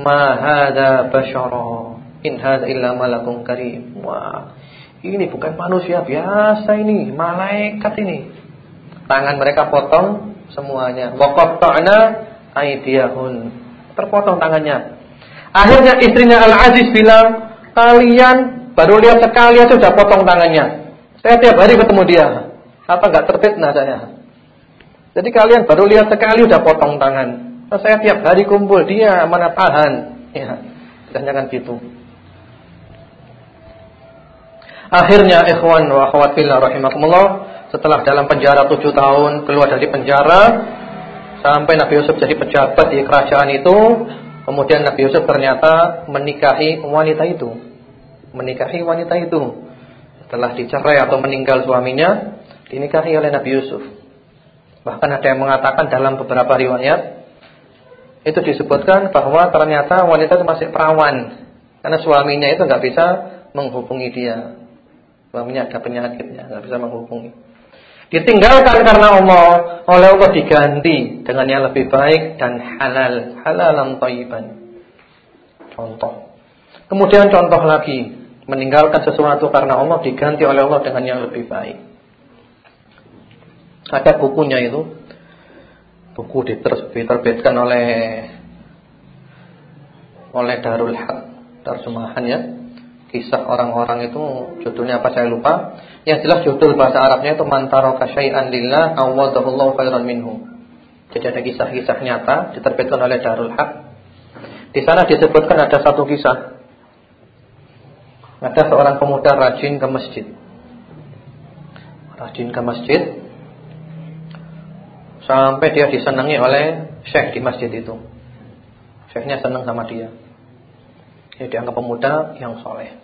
ma hadza basyara. In hadza illa malakun karim. Wah, ini bukan manusia biasa ini, malaikat ini. Tangan mereka potong semuanya. Wa qatta'na aydiyahun. Terpotong tangannya. Akhirnya istrinya Al-Aziz bilang, "Kalian baru lihat sekali aja sudah potong tangannya. Saya tiap hari ketemu dia. Apa enggak terfitnah saya?" Jadi kalian baru lihat sekali sudah potong tangan. Saya tiap hari kumpul dia mana tahan. Ya, jangan gitu. Akhirnya ikhwan wa akhwat fillah rahimakumullah setelah dalam penjara tujuh tahun keluar dari penjara sampai Nabi Yusuf jadi pejabat di kerajaan itu kemudian Nabi Yusuf ternyata menikahi wanita itu. Menikahi wanita itu. Setelah dicerai atau meninggal suaminya dinikahi oleh Nabi Yusuf. Bahkan ada yang mengatakan dalam beberapa riwayat itu disebutkan bahwa ternyata wanita itu masih perawan karena suaminya itu nggak bisa menghubungi dia Suaminya ada penyakitnya, nggak bisa menghubungi. Ditinggalkan karena Allah, oleh Allah diganti dengan yang lebih baik dan halal, halalan thayyiban. Contoh. Kemudian contoh lagi, meninggalkan sesuatu karena Allah diganti oleh Allah dengan yang lebih baik. Ada bukunya itu. Buku diterbitkan oleh oleh Darul Haq terjemahannya kisah orang-orang itu judulnya apa saya lupa. Yang jelas judul bahasa Arabnya itu mantaraka syai'an lillah awadahullahu khairan minhu. Jadi ada kisah-kisah nyata diterbitkan oleh Darul Haq. Di sana disebutkan ada satu kisah. Ada seorang pemuda rajin ke masjid. Rajin ke masjid sampai dia disenangi oleh syekh di masjid itu. Syekhnya senang sama dia. Dia dianggap pemuda yang soleh.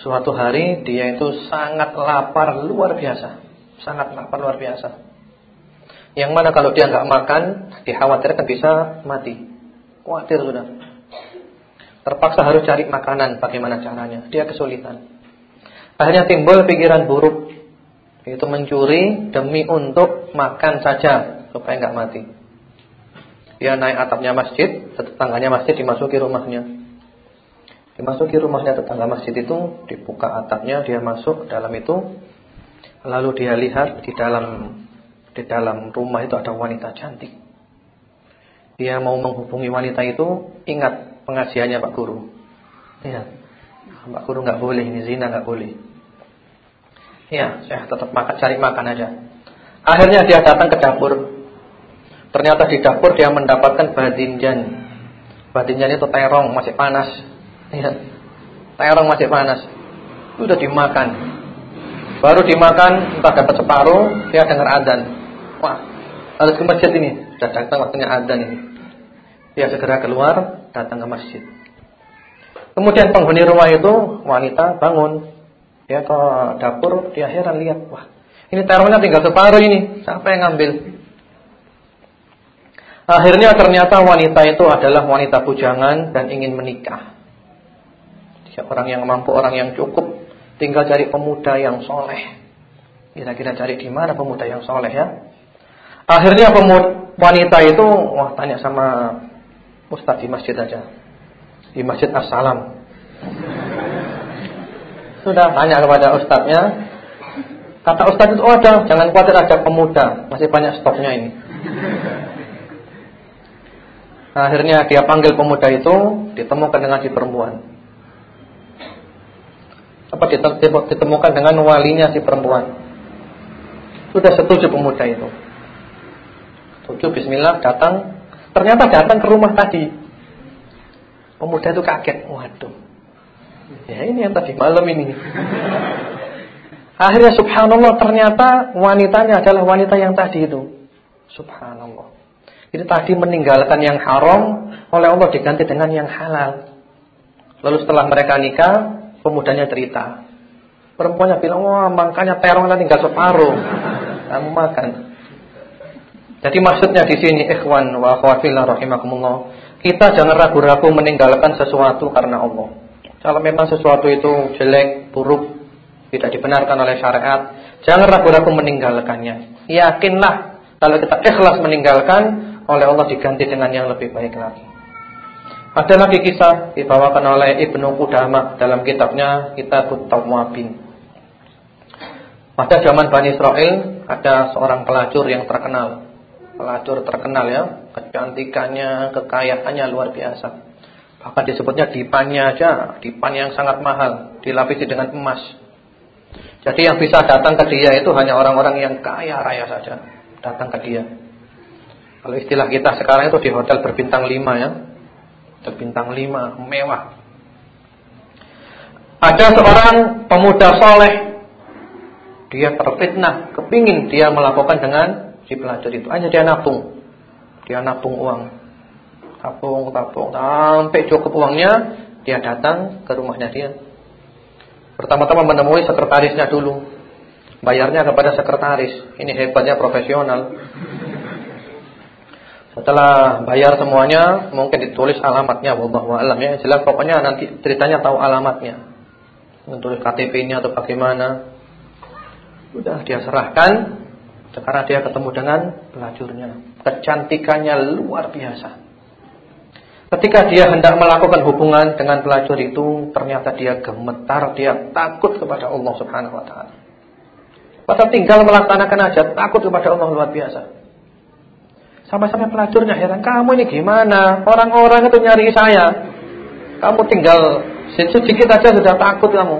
Suatu hari dia itu sangat lapar luar biasa. Sangat lapar luar biasa. Yang mana kalau dia nggak makan, dikhawatirkan bisa mati. Khawatir sudah. Terpaksa harus cari makanan, bagaimana caranya. Dia kesulitan. Akhirnya timbul pikiran buruk. Itu mencuri demi untuk makan saja supaya nggak mati. Dia naik atapnya masjid, tetangganya masjid dimasuki rumahnya. Dimasuki rumahnya tetangga masjid itu, dibuka atapnya, dia masuk dalam itu. Lalu dia lihat di dalam di dalam rumah itu ada wanita cantik. Dia mau menghubungi wanita itu, ingat pengajiannya Pak Guru. Iya. Pak Guru nggak boleh ini zina nggak boleh. Ya, saya tetap makan cari makan aja. Akhirnya dia datang ke dapur. Ternyata di dapur dia mendapatkan badinjan. Badinjan itu terong, masih panas. Ya. Terong masih panas. Sudah dimakan. Baru dimakan, entah dapat separuh, dia dengar adzan. Wah, harus ke masjid ini. Sudah datang waktunya adzan ini. Dia segera keluar, datang ke masjid. Kemudian penghuni rumah itu wanita bangun. Dia ke dapur, dia heran lihat, wah, ini terongnya tinggal separuh ini. Siapa yang ngambil? Akhirnya ternyata wanita itu adalah wanita bujangan dan ingin menikah. Orang yang mampu, orang yang cukup, tinggal cari pemuda yang soleh. Kira-kira cari di mana pemuda yang soleh ya? Akhirnya pemuda, wanita itu, wah tanya sama ustaz di masjid aja, di masjid Assalam. Sudah tanya kepada ustaznya, kata ustaz itu oh ada, jangan khawatir ada pemuda, masih banyak stoknya ini. Akhirnya dia panggil pemuda itu, ditemukan dengan si perempuan apa ditemukan dengan walinya si perempuan. Sudah setuju pemuda itu. Setuju bismillah datang, ternyata datang ke rumah tadi. Pemuda itu kaget, waduh. Ya ini yang tadi malam ini. Akhirnya subhanallah ternyata wanitanya adalah wanita yang tadi itu. Subhanallah. Jadi tadi meninggalkan yang haram oleh Allah diganti dengan yang halal. Lalu setelah mereka nikah, Pemudanya cerita. Perempuannya bilang, wah makanya terong nanti tinggal separuh. Kamu makan. Jadi maksudnya di sini ikhwan wa akhwatillah rahimakumullah. Kita jangan ragu-ragu meninggalkan sesuatu karena Allah. Kalau memang sesuatu itu jelek, buruk, tidak dibenarkan oleh syariat, jangan ragu-ragu meninggalkannya. Yakinlah kalau kita ikhlas meninggalkan, oleh Allah diganti dengan yang lebih baik lagi. Ada lagi kisah dibawakan oleh Ibnu Qudamah dalam kitabnya Kitabut Tawwabin. Pada zaman Bani Israel ada seorang pelacur yang terkenal. Pelacur terkenal ya, kecantikannya, kekayaannya luar biasa. Bahkan disebutnya dipannya aja, dipan yang sangat mahal, dilapisi dengan emas. Jadi yang bisa datang ke dia itu hanya orang-orang yang kaya raya saja datang ke dia. Kalau istilah kita sekarang itu di hotel berbintang 5 ya, Terbintang lima, mewah. Ada seorang pemuda soleh, dia terfitnah, kepingin dia melakukan dengan si pelajar itu. Hanya dia nabung, dia nabung uang, tabung, tabung, sampai cukup uangnya, dia datang ke rumahnya dia. Pertama-tama menemui sekretarisnya dulu, bayarnya kepada sekretaris. Ini hebatnya profesional. Setelah bayar semuanya, mungkin ditulis alamatnya, wallahu alam ya. Jelas pokoknya nanti ceritanya tahu alamatnya. Menulis KTP-nya atau bagaimana. Sudah dia serahkan. Sekarang dia ketemu dengan pelacurnya. Kecantikannya luar biasa. Ketika dia hendak melakukan hubungan dengan pelacur itu, ternyata dia gemetar, dia takut kepada Allah Subhanahu wa taala. Padahal tinggal melaksanakan aja takut kepada Allah luar biasa. Sampai-sampai pelacurnya heran, kamu ini gimana? Orang-orang itu nyari saya. Kamu tinggal Sedikit aja sudah takut kamu.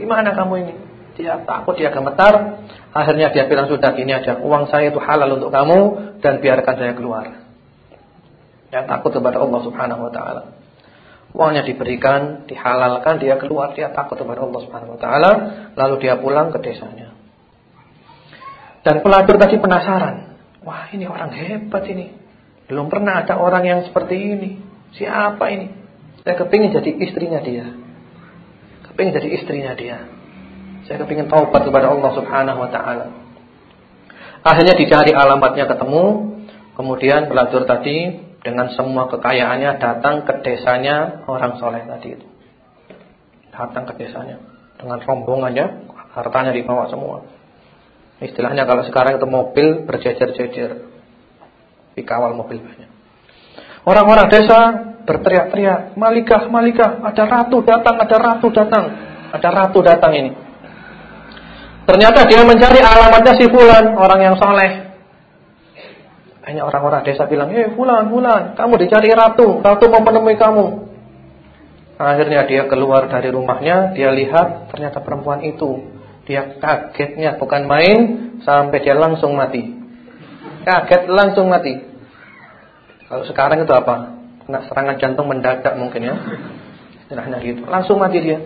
Gimana kamu ini? Dia takut, dia gemetar. Akhirnya dia bilang sudah gini aja, uang saya itu halal untuk kamu dan biarkan saya keluar. Dia takut kepada Allah Subhanahu wa taala. Uangnya diberikan, dihalalkan, dia keluar, dia takut kepada Allah Subhanahu wa taala, lalu dia pulang ke desanya. Dan pelacur tadi penasaran. Wah, ini orang hebat ini. Belum pernah ada orang yang seperti ini. Siapa ini? Saya kepingin jadi istrinya dia. Kepingin jadi istrinya dia. Saya kepingin taubat kepada Allah Subhanahu wa taala. Akhirnya dicari alamatnya ketemu, kemudian pelacur tadi dengan semua kekayaannya datang ke desanya orang soleh tadi itu. Datang ke desanya dengan rombongannya, hartanya dibawa semua. Istilahnya kalau sekarang itu mobil berjejer-jejer dikawal mobil banyak. Orang-orang desa berteriak-teriak, "Malikah, Malikah, ada ratu datang, ada ratu datang, ada ratu datang ini." Ternyata dia mencari alamatnya si fulan, orang yang soleh. Hanya orang-orang desa bilang, "Eh, fulan, fulan, kamu dicari ratu, ratu mau menemui kamu." Akhirnya dia keluar dari rumahnya, dia lihat ternyata perempuan itu. Dia kagetnya bukan main sampai dia langsung mati. Kaget langsung mati. Kalau sekarang itu apa? Kena serangan jantung mendadak mungkin ya. Istilahnya gitu. Langsung mati dia.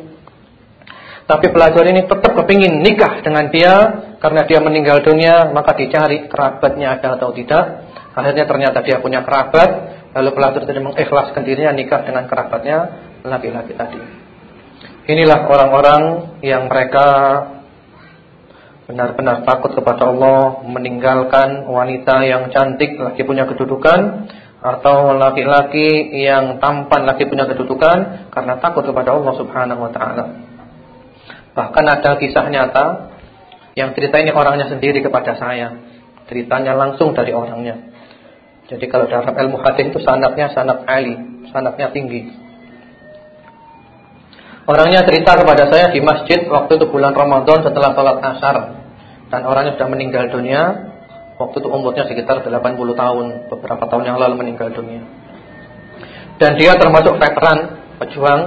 Tapi pelajar ini tetap kepingin nikah dengan dia karena dia meninggal dunia, maka dicari kerabatnya ada atau tidak. Akhirnya ternyata dia punya kerabat, lalu pelajar tadi mengikhlaskan dirinya nikah dengan kerabatnya laki-laki tadi. Inilah orang-orang yang mereka benar-benar takut kepada Allah, meninggalkan wanita yang cantik, lagi punya kedudukan, atau laki-laki yang tampan, lagi punya kedudukan, karena takut kepada Allah Subhanahu Wa Taala. Bahkan ada kisah nyata yang cerita ini orangnya sendiri kepada saya, ceritanya langsung dari orangnya. Jadi kalau dalam ilmu hadis itu sanatnya sanat ali, sanatnya tinggi. Orangnya cerita kepada saya di masjid waktu itu bulan Ramadan setelah sholat asar dan orangnya sudah meninggal dunia waktu itu umurnya sekitar 80 tahun. Beberapa tahun yang lalu meninggal dunia. Dan dia termasuk veteran pejuang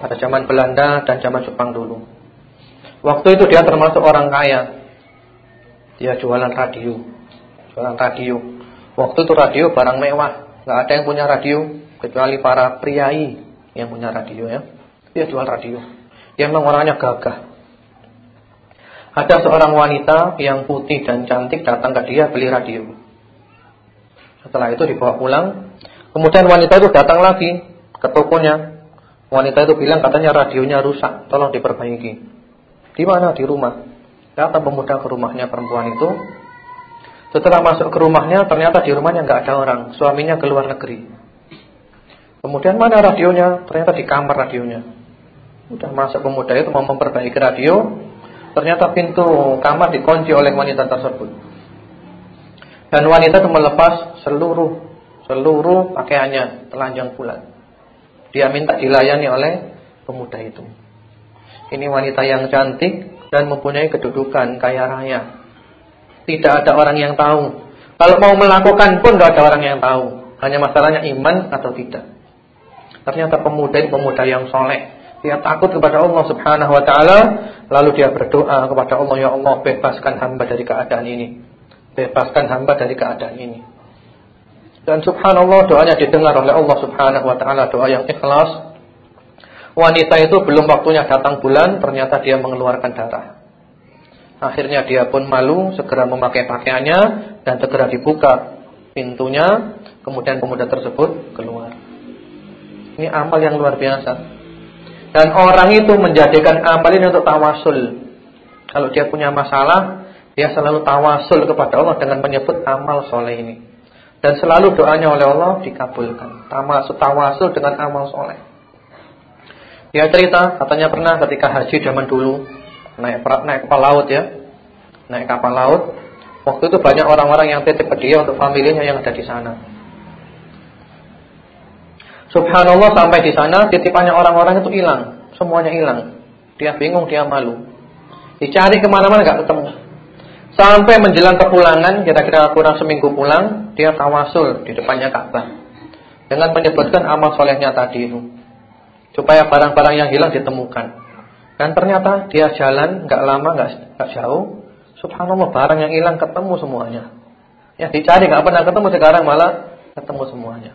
pada zaman Belanda dan zaman Jepang dulu. Waktu itu dia termasuk orang kaya. Dia jualan radio. Jualan radio. Waktu itu radio barang mewah. Nggak ada yang punya radio kecuali para priai yang punya radio ya. Dia jual radio. Dia memang orangnya gagah ada seorang wanita yang putih dan cantik datang ke dia beli radio. Setelah itu dibawa pulang. Kemudian wanita itu datang lagi ke tokonya. Wanita itu bilang katanya radionya rusak, tolong diperbaiki. Di mana? Di rumah. Datang pemuda ke rumahnya perempuan itu. Setelah masuk ke rumahnya, ternyata di rumahnya nggak ada orang. Suaminya keluar negeri. Kemudian mana radionya? Ternyata di kamar radionya. Udah masuk pemuda itu mau memperbaiki radio, Ternyata pintu kamar dikunci oleh wanita tersebut. Dan wanita itu melepas seluruh seluruh pakaiannya telanjang bulan. Dia minta dilayani oleh pemuda itu. Ini wanita yang cantik dan mempunyai kedudukan kaya raya. Tidak ada orang yang tahu. Kalau mau melakukan pun tidak ada orang yang tahu. Hanya masalahnya iman atau tidak. Ternyata pemuda ini pemuda yang soleh dia takut kepada Allah Subhanahu wa taala, lalu dia berdoa kepada Allah, "Ya Allah, bebaskan hamba dari keadaan ini. Bebaskan hamba dari keadaan ini." Dan subhanallah doanya didengar oleh Allah Subhanahu wa taala, doa yang ikhlas. Wanita itu belum waktunya datang bulan, ternyata dia mengeluarkan darah. Akhirnya dia pun malu, segera memakai pakaiannya dan segera dibuka pintunya, kemudian pemuda tersebut keluar. Ini amal yang luar biasa. Dan orang itu menjadikan amal ini untuk tawasul. Kalau dia punya masalah, dia selalu tawasul kepada Allah dengan menyebut amal soleh ini. Dan selalu doanya oleh Allah dikabulkan. Tawasul, tawasul dengan amal soleh. Dia cerita, katanya pernah ketika haji zaman dulu, naik, naik kapal laut ya. Naik kapal laut. Waktu itu banyak orang-orang yang titip ke dia untuk familinya yang ada di sana. Subhanallah sampai di sana titipannya orang-orang itu hilang, semuanya hilang. Dia bingung, dia malu. Dicari ke mana-mana gak ketemu. Sampai menjelang kepulangan, kira-kira kurang seminggu pulang, dia tawasul di depannya Ka'bah dengan menyebutkan amal solehnya tadi itu. supaya barang-barang yang hilang ditemukan. Dan ternyata dia jalan nggak lama nggak jauh, subhanallah barang yang hilang ketemu semuanya. Ya dicari nggak pernah ketemu sekarang malah ketemu semuanya.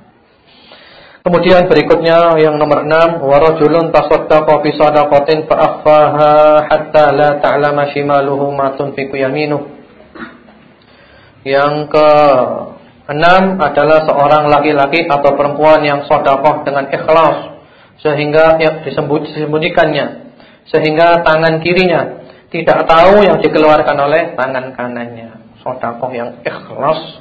Kemudian berikutnya yang nomor 6 warajulun tasaddaqa fi sadaqatin fa akhfaha hatta la ta'lama shimaluhu ma tunfiqu yaminuh. Yang ke enam adalah seorang laki-laki atau perempuan yang sedekah dengan ikhlas sehingga yang disembunyikannya sehingga tangan kirinya tidak tahu yang dikeluarkan oleh tangan kanannya. Sedekah yang ikhlas.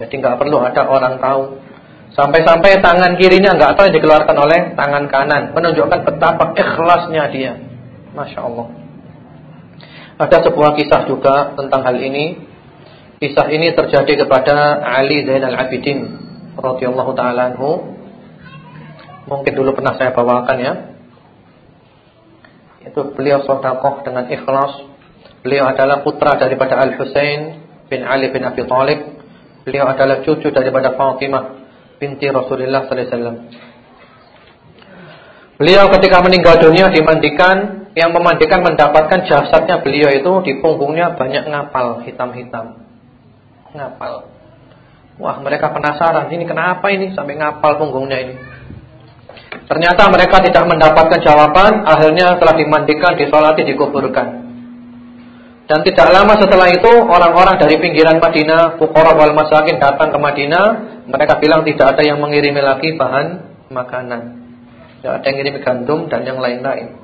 Jadi nggak perlu ada orang tahu Sampai-sampai tangan kirinya nggak tahu yang dikeluarkan oleh tangan kanan, menunjukkan betapa ikhlasnya dia. Masya Allah. Ada sebuah kisah juga tentang hal ini. Kisah ini terjadi kepada Ali Zainal Abidin radhiyallahu taala anhu. Mungkin dulu pernah saya bawakan ya. Itu beliau sedekah dengan ikhlas. Beliau adalah putra daripada Al Husain bin Ali bin Abi Thalib. Beliau adalah cucu daripada Fatimah binti Rasulullah sallallahu alaihi wasallam. Beliau ketika meninggal dunia dimandikan, yang memandikan mendapatkan jasadnya beliau itu di punggungnya banyak ngapal hitam-hitam. Ngapal. Wah, mereka penasaran, ini kenapa ini sampai ngapal punggungnya ini? Ternyata mereka tidak mendapatkan jawaban, akhirnya setelah dimandikan, disolati, dikuburkan. Dan tidak lama setelah itu orang-orang dari pinggiran Madinah, Fuqara wal Masakin datang ke Madinah, mereka bilang tidak ada yang mengirimi lagi bahan makanan. Tidak ada yang mengirim gandum dan yang lain-lain.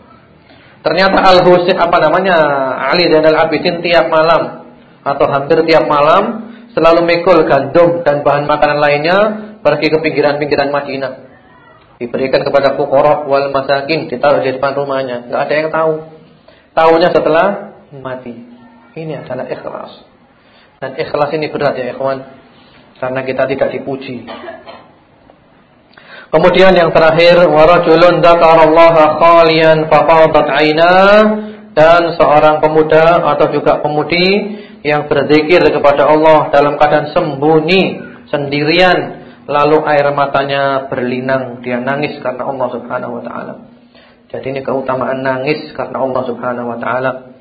Ternyata Al-Husain apa namanya? Ali Zainal Abidin tiap malam atau hampir tiap malam selalu mikul gandum dan bahan makanan lainnya pergi ke pinggiran-pinggiran Madinah. Diberikan kepada Fuqara wal Masakin, ditaruh di depan rumahnya. Tidak ada yang tahu. Tahunya setelah mati. Ini adalah ikhlas. Dan ikhlas ini berat ya ikhwan. Karena kita tidak dipuji. Kemudian yang terakhir warajulun dzakarallaha khalian fafadat aina dan seorang pemuda atau juga pemudi yang berzikir kepada Allah dalam keadaan sembunyi sendirian lalu air matanya berlinang dia nangis karena Allah Subhanahu wa taala. Jadi ini keutamaan nangis karena Allah Subhanahu wa taala.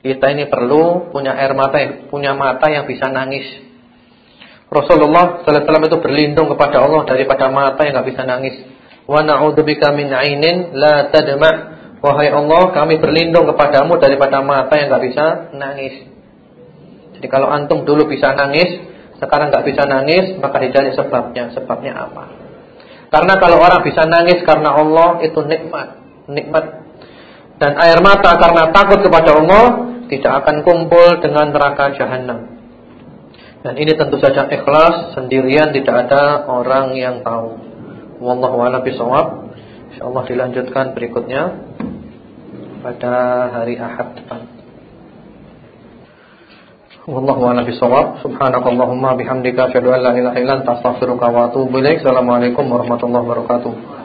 Kita ini perlu punya air mata, punya mata yang bisa nangis. Rasulullah sallallahu alaihi wasallam itu berlindung kepada Allah daripada mata yang enggak bisa nangis. Wa na'udzubika min 'ainin la tadma'. Wahai Allah, kami berlindung kepadamu daripada mata yang enggak bisa nangis. Jadi kalau antum dulu bisa nangis, sekarang enggak bisa nangis, maka dicari sebabnya. Sebabnya apa? Karena kalau orang bisa nangis karena Allah itu nikmat, nikmat. Dan air mata karena takut kepada Allah tidak akan kumpul dengan neraka jahanam. Dan ini tentu saja ikhlas sendirian tidak ada orang yang tahu. Wallahu a'lam bishawab. Insyaallah dilanjutkan berikutnya pada hari Ahad depan. Wallahu a'lam bishawab. Subhanakallahumma bihamdika asyhadu an la ilaha illa anta astaghfiruka wa atubu ilaik. Assalamualaikum warahmatullahi wabarakatuh.